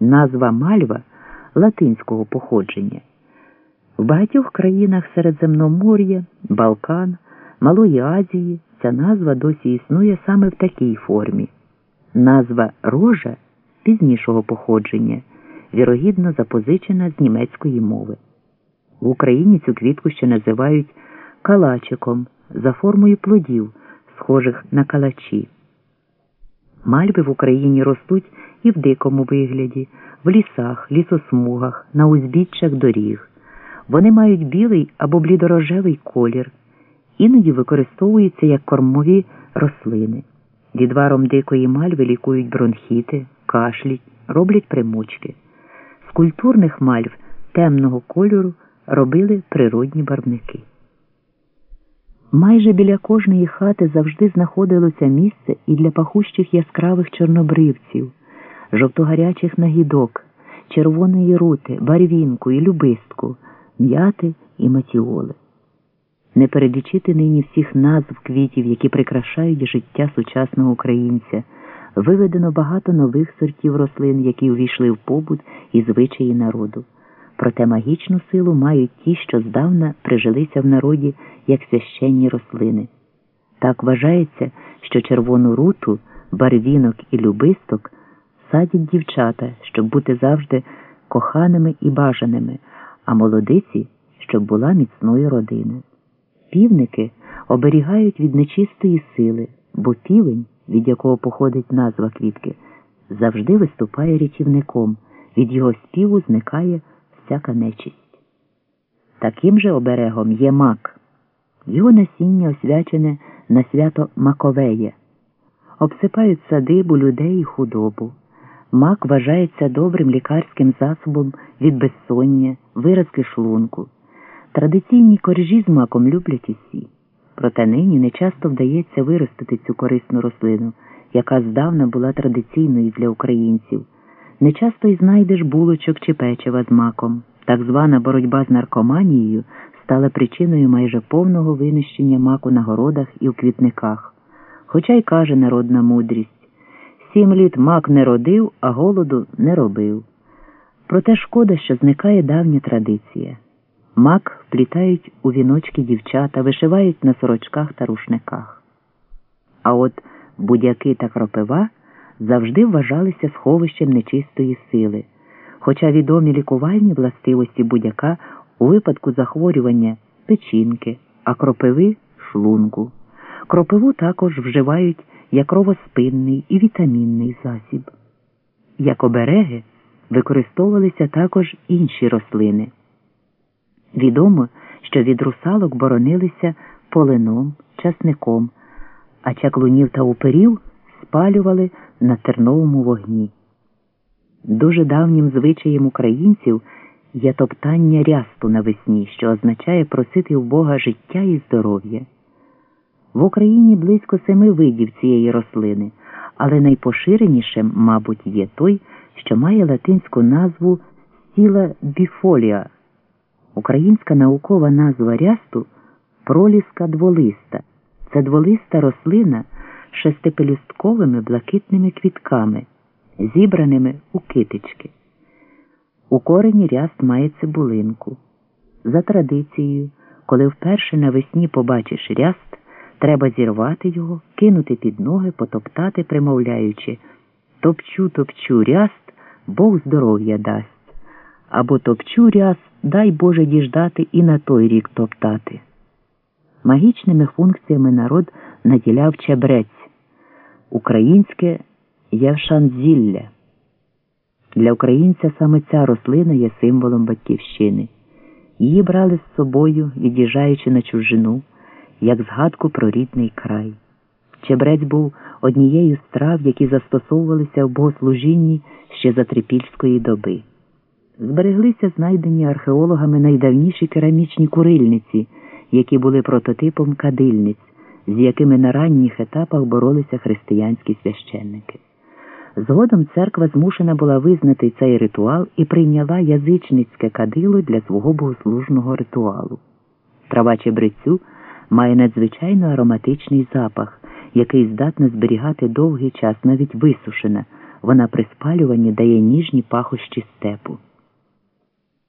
Назва мальва латинського походження. В багатьох країнах Середземномор'я, Балкан, Малої Азії ця назва досі існує саме в такій формі. Назва рожа пізнішого походження, вірогідно запозичена з німецької мови. В Україні цю квітку ще називають калачиком за формою плодів, схожих на калачі. Мальви в Україні ростуть і в дикому вигляді, в лісах, лісосмугах, на узбіччях доріг. Вони мають білий або блідорожевий колір, іноді використовуються як кормові рослини. Відваром дикої мальви лікують бронхіти, кашлють, роблять примочки. З культурних мальв темного кольору робили природні барвники. Майже біля кожної хати завжди знаходилося місце і для пахущих яскравих чорнобривців, жовтогарячих нагідок, червоної рути, барвінку і любистку, м'яти і матіоли. Не перелічити нині всіх назв квітів, які прикрашають життя сучасного українця, виведено багато нових сортів рослин, які увійшли в побут і звичаї народу. Проте магічну силу мають ті, що здавна прижилися в народі як священні рослини. Так вважається, що червону руту, барвінок і любисток садять дівчата, щоб бути завжди коханими і бажаними, а молодиці, щоб була міцною родиною. Півники оберігають від нечистої сили, бо півень, від якого походить назва квітки, завжди виступає рятівником, від його співу зникає всяка нечисть. Таким же оберегом є мак. Його насіння освячене на свято Маковеє. Обсипають садибу людей і худобу. Мак вважається добрим лікарським засобом від безсоння, виразки шлунку. Традиційні коржі з маком люблять усі. Проте нині не часто вдається виростити цю корисну рослину, яка здавна була традиційною для українців. Не часто й знайдеш булочок чи печива з маком. Так звана боротьба з наркоманією стала причиною майже повного винищення маку на городах і в квітниках. Хоча й каже народна мудрість сім літ мак не родив, а голоду не робив. Проте шкода, що зникає давня традиція. Мак вплітають у віночки дівчата, вишивають на сорочках та рушниках. А от будяки та кропива завжди вважалися сховищем нечистої сили, хоча відомі лікувальні властивості будяка у випадку захворювання печінки, а кропиви шлунку. Кропиву також вживають як кровоспинний і вітамінний засіб. Як обереги використовувалися також інші рослини. Відомо, що від русалок боронилися полином, часником, а чаклунів та уперів спалювали на терновому вогні. Дуже давнім звичаєм українців є топтання рясту навесні, що означає просити в Бога життя і здоров'я. В Україні близько семи видів цієї рослини, але найпоширенішим, мабуть, є той, що має латинську назву стіла біфолія. Українська наукова назва рясту проліска дволиста. Це дволиста рослина шестипелюстковими блакитними квітками, зібраними у китички. У корені ряст має цибулинку. За традицією, коли вперше навесні побачиш ряст, треба зірвати його, кинути під ноги, потоптати, примовляючи топчу, топчу ряст, Бог здоров'я дасть. Або топчу ряст, дай Боже діждати і на той рік топтати. Магічними функціями народ наділяв чебрець, українське явшанзілля. Для українця саме ця рослина є символом батьківщини. Її брали з собою, від'їжджаючи на чужину, як згадку про рідний край. Чебрець був однією з трав, які застосовувалися в богослужінні ще за трипільської доби. Збереглися знайдені археологами найдавніші керамічні курильниці, які були прототипом кадильниць, з якими на ранніх етапах боролися християнські священники. Згодом церква змушена була визнати цей ритуал і прийняла язичницьке кадило для свого богослужного ритуалу. Трава чебрецю має надзвичайно ароматичний запах, який здатна зберігати довгий час, навіть висушена. Вона при спалюванні дає ніжні пахощі степу.